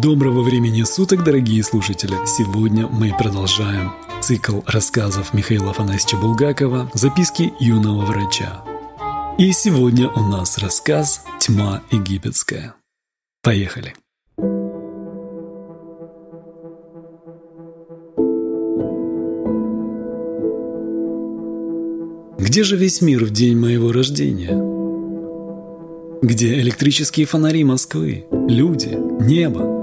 Доброго времени суток, дорогие слушатели! Сегодня мы продолжаем цикл рассказов Михаила Афанасьевича Булгакова «Записки юного врача». И сегодня у нас рассказ «Тьма египетская». Поехали! Где же весь мир в день моего рождения? Где электрические фонари Москвы, люди, небо?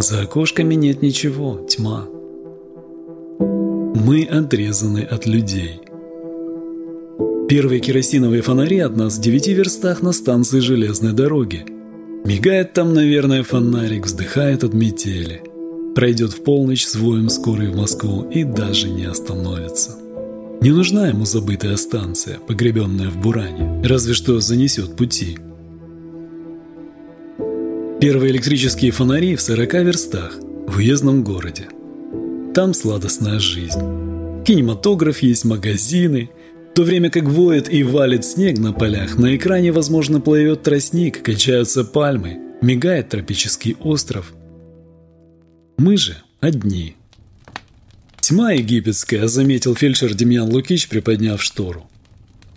За окошками нет ничего, тьма. Мы отрезаны от людей. Первые керосиновые фонари от нас в девяти верстах на станции железной дороги. Мигает там, наверное, фонарик, вздыхает от метели. Пройдет в полночь с воем скорой в Москву и даже не остановится. Не нужна ему забытая станция, погребенная в буране, разве что занесет пути – Первые электрические фонари в 40 верстах в уездном городе. Там сладостная жизнь. Кинематограф есть, магазины. В то время как воет и валит снег на полях, на экране, возможно, плывет тростник, качаются пальмы, мигает тропический остров. Мы же одни. Тьма египетская, заметил фельдшер Демьян Лукич, приподняв штору.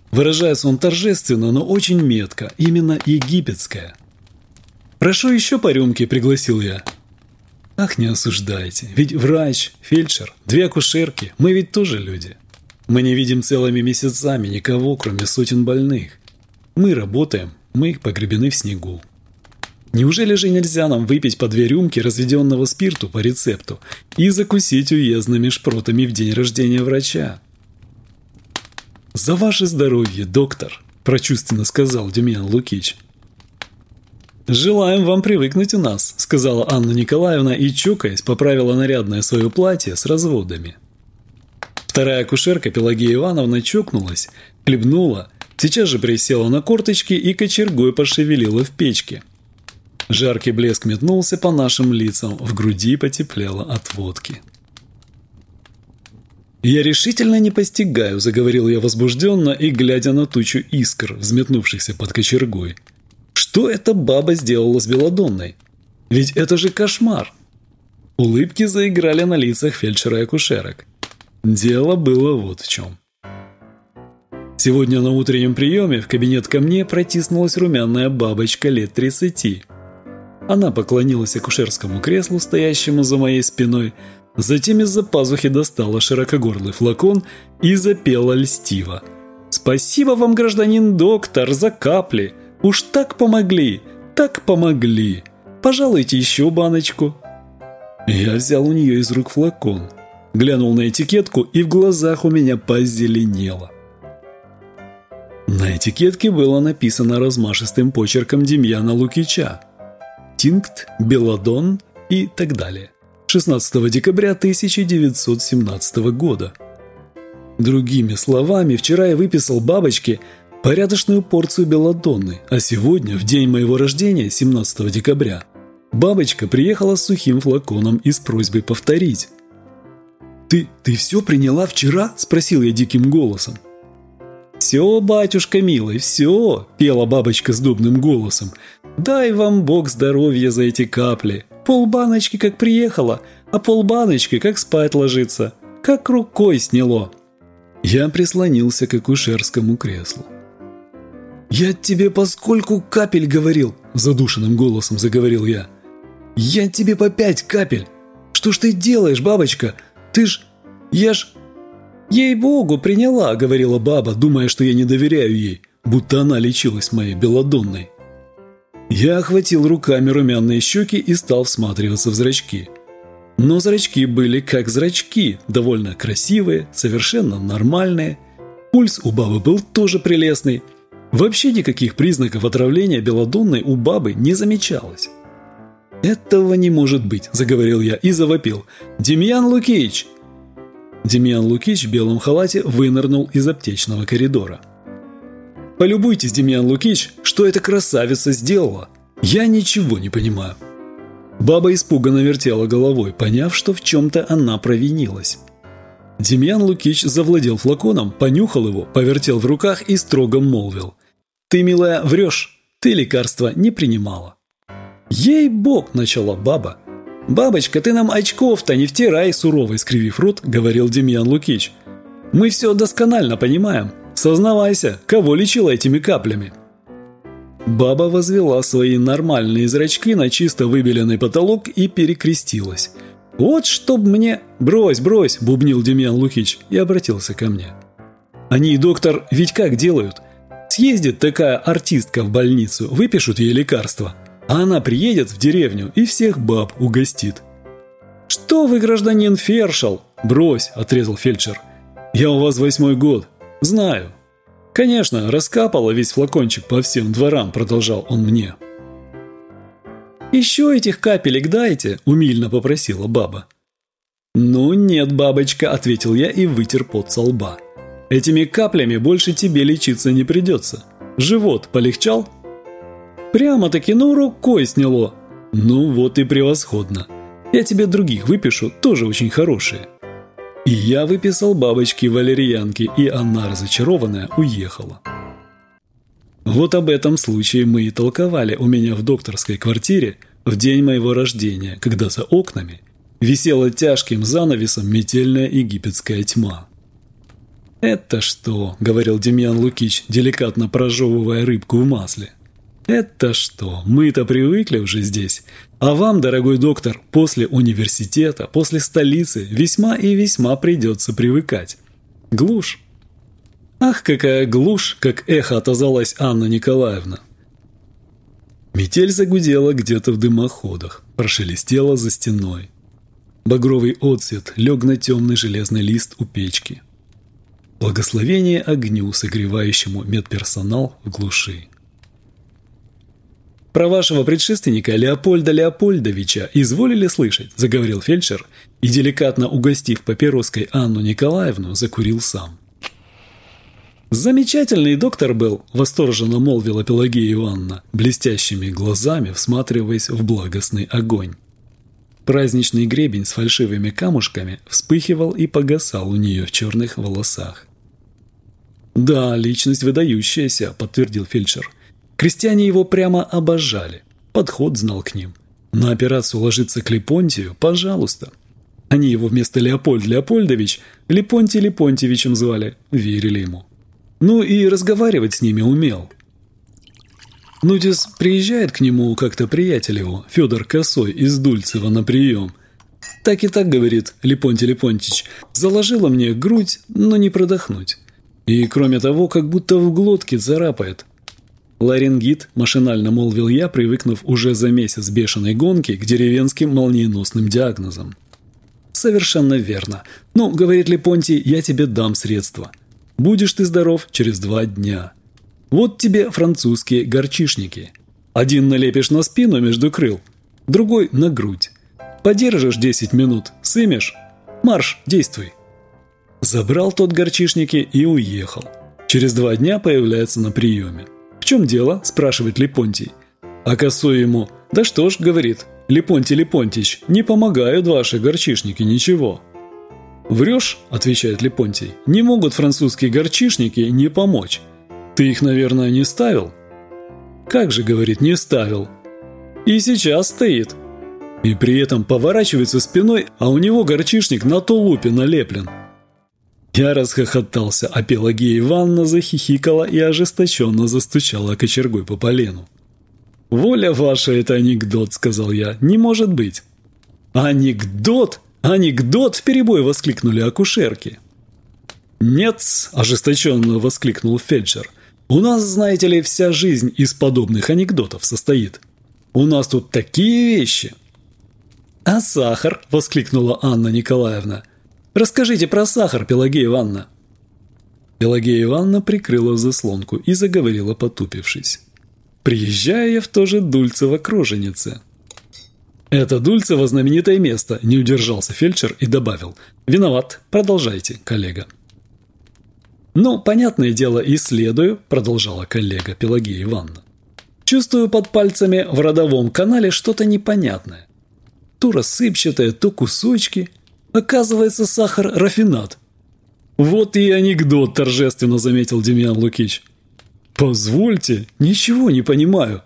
Выражается он торжественно, но очень метко, именно египетская – «Прошу еще по рюмке», – пригласил я. «Ах, не осуждайте, ведь врач, фельдшер, две акушерки, мы ведь тоже люди. Мы не видим целыми месяцами никого, кроме сотен больных. Мы работаем, мы погребены в снегу. Неужели же нельзя нам выпить по две рюмки разведенного спирту по рецепту и закусить уездными шпротами в день рождения врача?» «За ваше здоровье, доктор», – прочувственно сказал Демьян Лукич. «Желаем вам привыкнуть у нас», – сказала Анна Николаевна и, чукаясь, поправила нарядное свое платье с разводами. Вторая акушерка Пелагея Ивановна чокнулась, хлебнула, сейчас же присела на корточки и кочергой пошевелила в печке. Жаркий блеск метнулся по нашим лицам, в груди потеплело от водки. «Я решительно не постигаю», – заговорил я возбужденно и, глядя на тучу искр, взметнувшихся под кочергой – что эта баба сделала с Беладонной? Ведь это же кошмар. Улыбки заиграли на лицах фельдшера и акушерок. Дело было вот в чем. Сегодня на утреннем приеме в кабинет ко мне протиснулась румяная бабочка лет 30. Она поклонилась акушерскому креслу, стоящему за моей спиной, затем из-за пазухи достала широкогорлый флакон и запела льстиво. «Спасибо вам, гражданин доктор, за капли!» Уж так помогли, так помогли. Пожалуйте еще баночку». Я взял у нее из рук флакон, глянул на этикетку, и в глазах у меня позеленело. На этикетке было написано размашистым почерком Демьяна Лукича. Тинкт, Беладон и так далее. 16 декабря 1917 года. Другими словами, вчера я выписал бабочке – порядочную порцию белладонны, а сегодня, в день моего рождения, 17 декабря, бабочка приехала с сухим флаконом и с просьбой повторить. «Ты, ты все приняла вчера?» – спросил я диким голосом. «Все, батюшка милый, все!» – пела бабочка с дубным голосом. «Дай вам Бог здоровья за эти капли. Полбаночки как приехала, а полбаночки как спать ложится. Как рукой сняло». Я прислонился к акушерскому креслу. «Я тебе поскольку капель говорил?» – задушенным голосом заговорил я. «Я тебе по пять капель! Что ж ты делаешь, бабочка? Ты ж... Я ж...» «Ей-богу, приняла!» – говорила баба, думая, что я не доверяю ей, будто она лечилась моей белодонной. Я охватил руками румяные щеки и стал всматриваться в зрачки. Но зрачки были как зрачки, довольно красивые, совершенно нормальные. Пульс у бабы был тоже прелестный – Вообще никаких признаков отравления белодонной у бабы не замечалось. «Этого не может быть», – заговорил я и завопил. «Демьян Лукич!» Демьян Лукич в белом халате вынырнул из аптечного коридора. «Полюбуйтесь, Демьян Лукич, что эта красавица сделала! Я ничего не понимаю!» Баба испуганно вертела головой, поняв, что в чем-то она провинилась. Демьян Лукич завладел флаконом, понюхал его, повертел в руках и строго молвил. «Ты, милая, врешь. Ты лекарства не принимала». «Ей-бог!» – начала баба. «Бабочка, ты нам очков-то не втирай!» – суровый скривив рот, говорил Демьян Лукич. «Мы все досконально понимаем. Сознавайся, кого лечила этими каплями?» Баба возвела свои нормальные зрачки на чисто выбеленный потолок и перекрестилась. «Вот чтоб мне...» «Брось, брось!» – бубнил Демьян Лукич и обратился ко мне. «Они, доктор, ведь как делают? Съездит такая артистка в больницу, выпишут ей лекарства, а она приедет в деревню и всех баб угостит». «Что вы, гражданин Фершал?» «Брось!» – отрезал фельдшер. «Я у вас восьмой год. Знаю. «Конечно, раскапала весь флакончик по всем дворам», – продолжал он мне. «Еще этих капелек дайте», – умильно попросила баба. «Ну нет, бабочка», – ответил я и вытер пот со лба. «Этими каплями больше тебе лечиться не придется. Живот полегчал?» «Прямо-таки, ну, рукой сняло». «Ну вот и превосходно. Я тебе других выпишу, тоже очень хорошие». И я выписал бабочки валерьянки, и она, разочарованная, уехала. Вот об этом случае мы и толковали у меня в докторской квартире в день моего рождения, когда за окнами висела тяжким занавесом метельная египетская тьма. «Это что?» – говорил Демьян Лукич, деликатно прожевывая рыбку в масле – «Это что? Мы-то привыкли уже здесь. А вам, дорогой доктор, после университета, после столицы весьма и весьма придется привыкать. Глушь». «Ах, какая глушь!» – как эхо отозвалась Анна Николаевна. Метель загудела где-то в дымоходах, прошелестела за стеной. Багровый отцвет лег на темный железный лист у печки. Благословение огню, согревающему медперсонал в глуши. «Про вашего предшественника Леопольда Леопольдовича изволили слышать?» – заговорил фельдшер и, деликатно угостив папироской Анну Николаевну, закурил сам. «Замечательный доктор был», – восторженно молвила Пелагея Ивановна, блестящими глазами всматриваясь в благостный огонь. Праздничный гребень с фальшивыми камушками вспыхивал и погасал у нее в черных волосах. «Да, личность выдающаяся», – подтвердил фельдшер – Крестьяне его прямо обожали. Подход знал к ним. На операцию ложиться к Лепонтию – пожалуйста. Они его вместо Леопольд Леопольдович Лепонтий Лепонтьевичем звали, верили ему. Ну и разговаривать с ними умел. Нудис приезжает к нему как-то приятель его, Федор Косой из Дульцева на прием. Так и так, говорит Лепонтий Лепонтич, заложила мне грудь, но не продохнуть. И кроме того, как будто в глотке царапает. Ларингит, машинально молвил я, привыкнув уже за месяц бешеной гонки к деревенским молниеносным диагнозам. «Совершенно верно. Ну, — говорит Лепонтий, — я тебе дам средства. Будешь ты здоров через два дня. Вот тебе французские горчишники. Один налепишь на спину между крыл, другой — на грудь. Подержишь 10 минут, сымешь. Марш, действуй». Забрал тот горчишники и уехал. Через два дня появляется на приеме. «В чем дело?» – спрашивает Лепонтий. А косой ему «Да что ж», – говорит, «Лепонтий Лепонтич, не помогают ваши горчишники ничего». «Врешь?» – отвечает Лепонтий. «Не могут французские горчишники не помочь. Ты их, наверное, не ставил?» «Как же, — говорит, — не ставил?» «И сейчас стоит». И при этом поворачивается спиной, а у него горчишник на тулупе налеплен – я расхохотался, а Пелагея Ивановна захихикала и ожесточенно застучала кочергой по полену. «Воля ваша – это анекдот», – сказал я. «Не может быть». «Анекдот? Анекдот!» – в перебой воскликнули акушерки. «Нет!» – ожесточенно воскликнул фельдшер. «У нас, знаете ли, вся жизнь из подобных анекдотов состоит. У нас тут такие вещи!» «А сахар?» – воскликнула Анна Николаевна. Расскажите про сахар, Пелагея Ивановна». Пелагея Ивановна прикрыла заслонку и заговорила, потупившись. «Приезжаю я в то же Дульцево-Кроженице». «Это Дульцево знаменитое место», – не удержался фельдшер и добавил. «Виноват. Продолжайте, коллега». «Ну, понятное дело, исследую», – продолжала коллега Пелагея Ивановна. «Чувствую под пальцами в родовом канале что-то непонятное. То рассыпчатое, то кусочки – Оказывается, сахар – рафинат. Вот и анекдот, торжественно заметил Демьян Лукич. Позвольте, ничего не понимаю.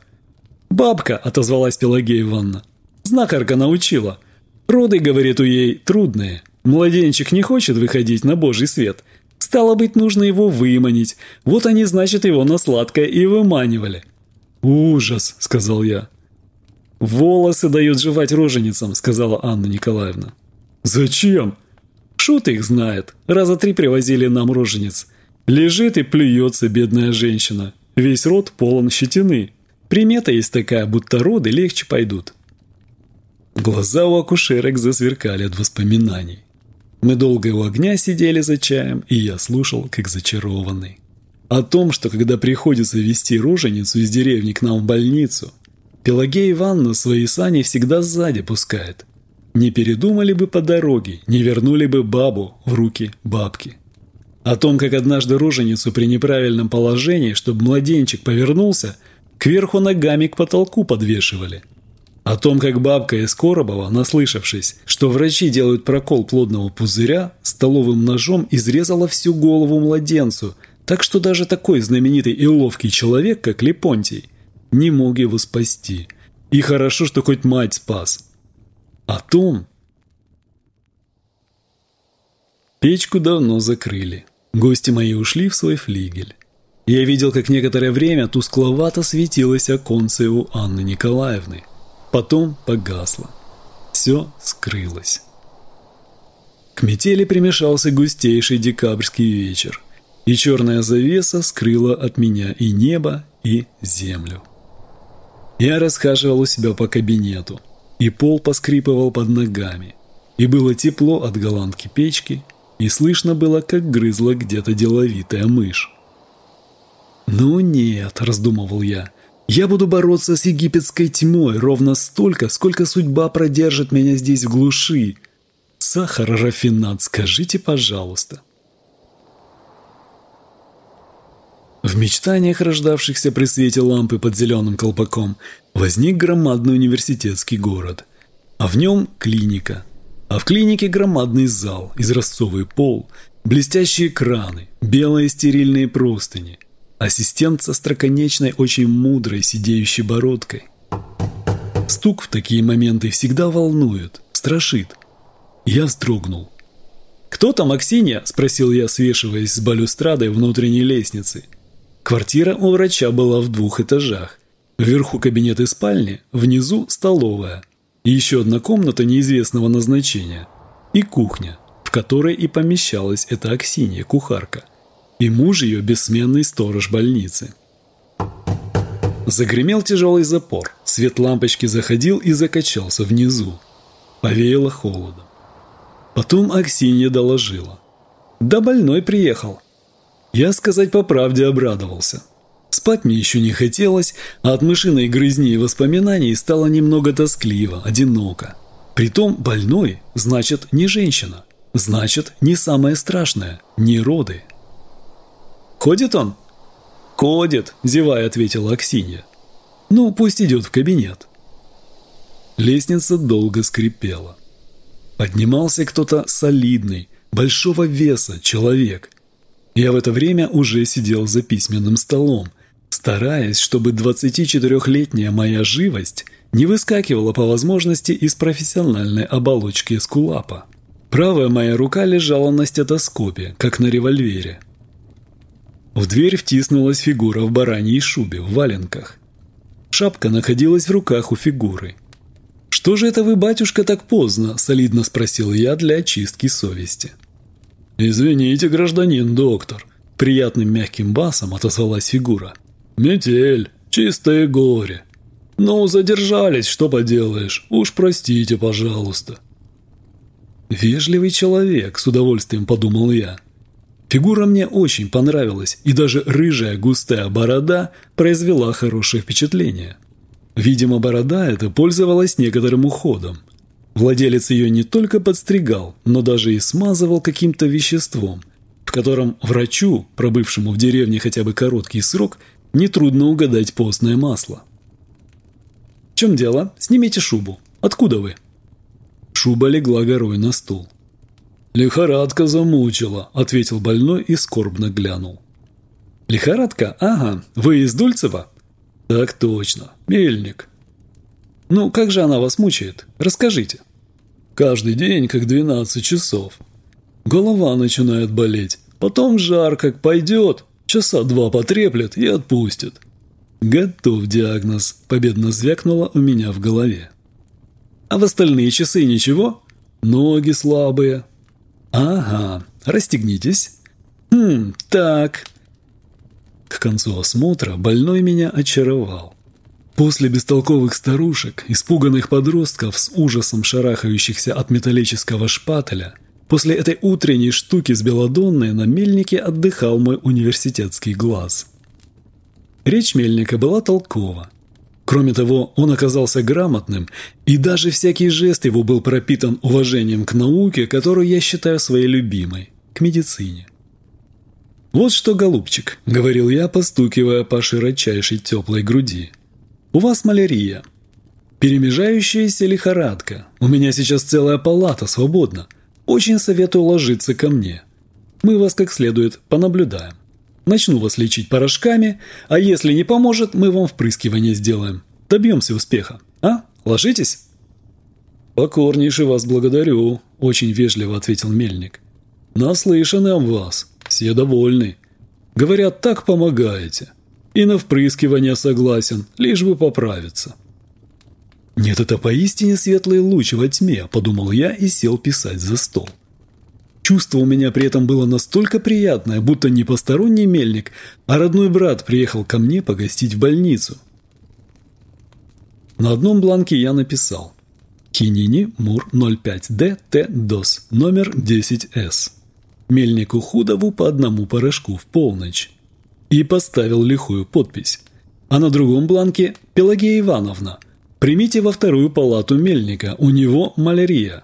«Бабка», – отозвалась Пелагея Ивановна. «Знахарка научила. Роды, говорит, у ей трудные. Младенчик не хочет выходить на божий свет. Стало быть, нужно его выманить. Вот они, значит, его на сладкое и выманивали». «Ужас», – сказал я. «Волосы дают жевать роженицам», – сказала Анна Николаевна. «Зачем?» «Шут их знает. Раза три привозили нам рожениц. Лежит и плюется бедная женщина. Весь рот полон щетины. Примета есть такая, будто роды легче пойдут». Глаза у акушерок засверкали от воспоминаний. Мы долго у огня сидели за чаем, и я слушал, как зачарованный. О том, что когда приходится вести роженицу из деревни к нам в больницу, Пелагея Ивановна свои сани всегда сзади пускает. Не передумали бы по дороге, не вернули бы бабу в руки бабки. О том, как однажды роженицу при неправильном положении, чтобы младенчик повернулся, кверху ногами к потолку подвешивали. О том, как бабка из Коробова, наслышавшись, что врачи делают прокол плодного пузыря, столовым ножом изрезала всю голову младенцу, так что даже такой знаменитый и ловкий человек, как Лепонтий, не мог его спасти. И хорошо, что хоть мать спас. О том... Печку давно закрыли. Гости мои ушли в свой флигель. Я видел, как некоторое время тускловато светилось оконце у Анны Николаевны. Потом погасло. Все скрылось. К метели примешался густейший декабрьский вечер, и черная завеса скрыла от меня и небо, и землю. Я расхаживал у себя по кабинету, и пол поскрипывал под ногами, и было тепло от голландки печки, и слышно было, как грызла где-то деловитая мышь. «Ну нет», – раздумывал я, – «я буду бороться с египетской тьмой ровно столько, сколько судьба продержит меня здесь в глуши. Сахар, рафинат, скажите, пожалуйста». В мечтаниях, рождавшихся при свете лампы под зеленым колпаком, возник громадный университетский город. А в нем клиника. А в клинике громадный зал, изразцовый пол, блестящие краны, белые стерильные простыни. Ассистент со строконечной, очень мудрой, сидеющей бородкой. Стук в такие моменты всегда волнует, страшит. Я вздрогнул. «Кто там, Аксинья?» – спросил я, свешиваясь с балюстрадой внутренней лестницы – Квартира у врача была в двух этажах. Вверху кабинет и спальни, внизу столовая. И еще одна комната неизвестного назначения. И кухня, в которой и помещалась эта Аксинья, кухарка. И муж ее бессменный сторож больницы. Загремел тяжелый запор. Свет лампочки заходил и закачался внизу. Повеяло холодом. Потом Аксинья доложила. «Да больной приехал. Я, сказать по правде, обрадовался. Спать мне еще не хотелось, а от мышиной грызни и воспоминаний стало немного тоскливо, одиноко. Притом больной, значит, не женщина. Значит, не самое страшное, не роды. «Ходит он?» «Ходит», – зевая ответила Аксинья. «Ну, пусть идет в кабинет». Лестница долго скрипела. Поднимался кто-то солидный, большого веса человек – я в это время уже сидел за письменным столом, стараясь, чтобы 24-летняя моя живость не выскакивала по возможности из профессиональной оболочки эскулапа. Правая моя рука лежала на стетоскопе, как на револьвере. В дверь втиснулась фигура в бараньей шубе, в валенках. Шапка находилась в руках у фигуры. «Что же это вы, батюшка, так поздно?» – солидно спросил я для очистки совести. «Извините, гражданин доктор», – приятным мягким басом отозвалась фигура. «Метель, чистое горе. Ну, задержались, что поделаешь, уж простите, пожалуйста». «Вежливый человек», – с удовольствием подумал я. Фигура мне очень понравилась, и даже рыжая густая борода произвела хорошее впечатление. Видимо, борода эта пользовалась некоторым уходом. Владелец ее не только подстригал, но даже и смазывал каким-то веществом, в котором врачу, пробывшему в деревне хотя бы короткий срок, нетрудно угадать постное масло. «В чем дело? Снимите шубу. Откуда вы?» Шуба легла горой на стул. «Лихорадка замучила», — ответил больной и скорбно глянул. «Лихорадка? Ага. Вы из Дульцева?» Так точно, мельник. Ну, как же она вас мучает? Расскажите. Каждый день, как 12 часов. Голова начинает болеть. Потом жар как пойдет. Часа два потреплет и отпустит. Готов диагноз. Победно звякнуло у меня в голове. А в остальные часы ничего? Ноги слабые. Ага, расстегнитесь. Хм, так. К концу осмотра больной меня очаровал. После бестолковых старушек, испуганных подростков с ужасом шарахающихся от металлического шпателя, после этой утренней штуки с белодонной на мельнике отдыхал мой университетский глаз. Речь мельника была толкова. Кроме того, он оказался грамотным, и даже всякий жест его был пропитан уважением к науке, которую я считаю своей любимой – к медицине. «Вот что, голубчик», – говорил я, постукивая по широчайшей теплой груди – у вас малярия. Перемежающаяся лихорадка. У меня сейчас целая палата свободна. Очень советую ложиться ко мне. Мы вас как следует понаблюдаем. Начну вас лечить порошками, а если не поможет, мы вам впрыскивание сделаем. Добьемся успеха. А? Ложитесь?» «Покорнейше вас благодарю», – очень вежливо ответил Мельник. «Наслышаны о вас. Все довольны. Говорят, так помогаете. И на впрыскивание согласен, лишь бы поправиться. «Нет, это поистине светлый луч во тьме», – подумал я и сел писать за стол. Чувство у меня при этом было настолько приятное, будто не посторонний мельник, а родной брат приехал ко мне погостить в больницу. На одном бланке я написал «Кинини Мур 05Д Т ДОС, номер 10С». Мельнику Худову по одному порошку в полночь и поставил лихую подпись. А на другом бланке «Пелагея Ивановна, примите во вторую палату мельника, у него малярия».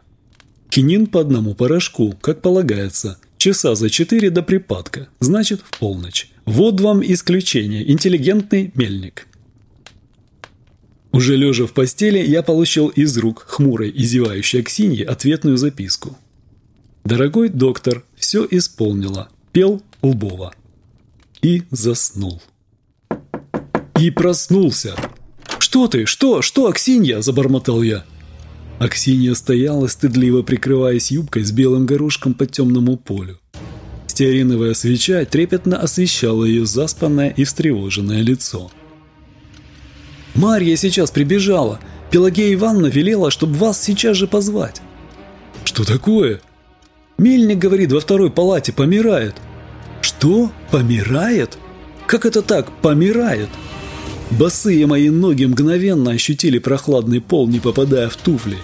Кинин по одному порошку, как полагается, часа за четыре до припадка, значит в полночь. Вот вам исключение, интеллигентный мельник. Уже лежа в постели, я получил из рук хмурой и зевающей Аксиньи ответную записку. «Дорогой доктор, все исполнила. Пел Лбова» и заснул. И проснулся. «Что ты? Что? Что, Аксинья?» – забормотал я. Аксинья стояла, стыдливо прикрываясь юбкой с белым горошком по темному полю. Стеариновая свеча трепетно освещала ее заспанное и встревоженное лицо. «Марья сейчас прибежала. Пелагея Ивановна велела, чтобы вас сейчас же позвать». «Что такое?» «Мельник, говорит, во второй палате помирает». «Что? Помирает? Как это так, помирает?» Босые мои ноги мгновенно ощутили прохладный пол, не попадая в туфли.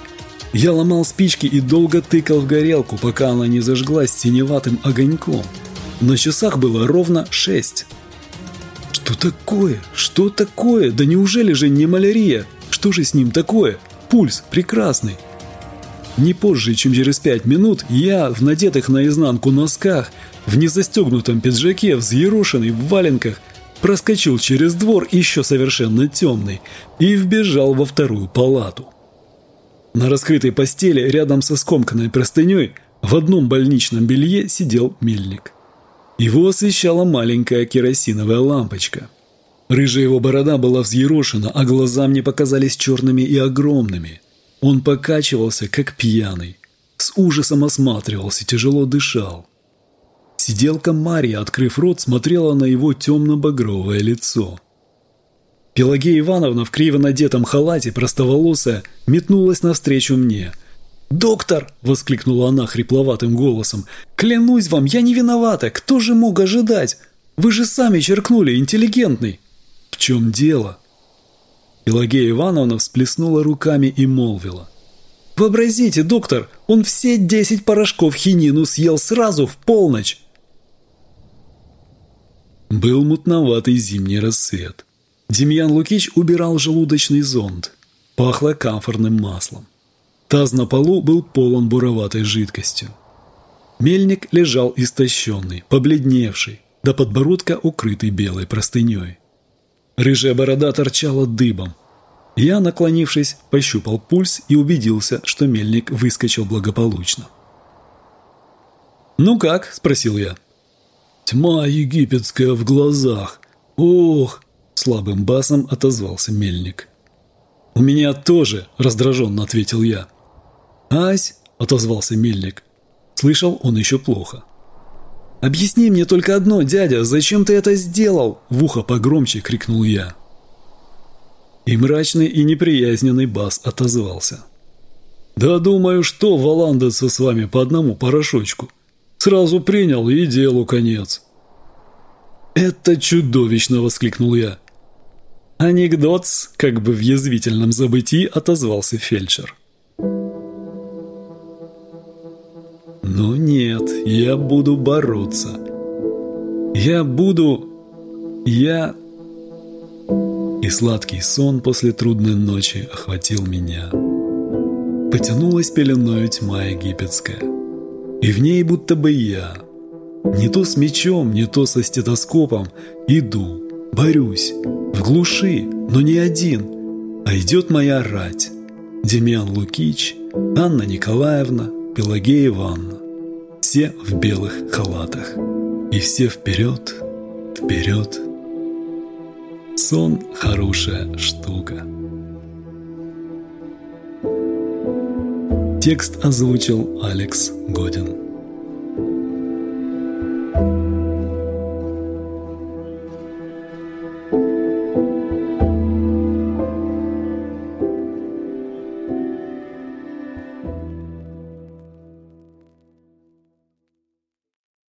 Я ломал спички и долго тыкал в горелку, пока она не зажглась синеватым огоньком. На часах было ровно шесть. Что такое? Что такое? Да неужели же не малярия? Что же с ним такое? Пульс прекрасный. Не позже, чем через пять минут, я в надетых наизнанку носках в незастегнутом пиджаке, взъерошенный в валенках, проскочил через двор, еще совершенно темный, и вбежал во вторую палату. На раскрытой постели, рядом со скомканной простыней, в одном больничном белье сидел мельник. Его освещала маленькая керосиновая лампочка. Рыжая его борода была взъерошена, а глаза мне показались черными и огромными. Он покачивался, как пьяный. С ужасом осматривался, тяжело дышал. Сиделка Марья, открыв рот, смотрела на его темно-багровое лицо. Пелагея Ивановна в криво надетом халате, простоволосая, метнулась навстречу мне. «Доктор!» – воскликнула она хрипловатым голосом. «Клянусь вам, я не виновата! Кто же мог ожидать? Вы же сами черкнули, интеллигентный!» «В чем дело?» Пелагея Ивановна всплеснула руками и молвила. «Вообразите, доктор, он все десять порошков хинину съел сразу в полночь!» Был мутноватый зимний рассвет. Демьян Лукич убирал желудочный зонд. Пахло камфорным маслом. Таз на полу был полон буроватой жидкостью. Мельник лежал истощенный, побледневший, до подбородка укрытый белой простыней. Рыжая борода торчала дыбом. Я, наклонившись, пощупал пульс и убедился, что мельник выскочил благополучно. «Ну как?» – спросил я. Тьма египетская в глазах. Ох, слабым басом отозвался мельник. «У меня тоже», – раздраженно ответил я. «Ась», – отозвался мельник. Слышал он еще плохо. «Объясни мне только одно, дядя, зачем ты это сделал?» – в ухо погромче крикнул я. И мрачный и неприязненный бас отозвался. «Да думаю, что валандаться с вами по одному порошочку. Сразу принял и делу конец». «Это чудовищно!» – воскликнул я. «Анекдот, как бы в язвительном забытии отозвался фельдшер. Но нет, я буду бороться. Я буду... Я... И сладкий сон после трудной ночи охватил меня. Потянулась пеленою тьма египетская. И в ней будто бы я. Не то с мечом, не то со стетоскопом иду, борюсь, в глуши, но не один, а идет моя рать. Демьян Лукич, Анна Николаевна, Пелагея Ивановна. Все в белых халатах. И все вперед, вперед. Сон – хорошая штука. Текст озвучил Алекс Годин.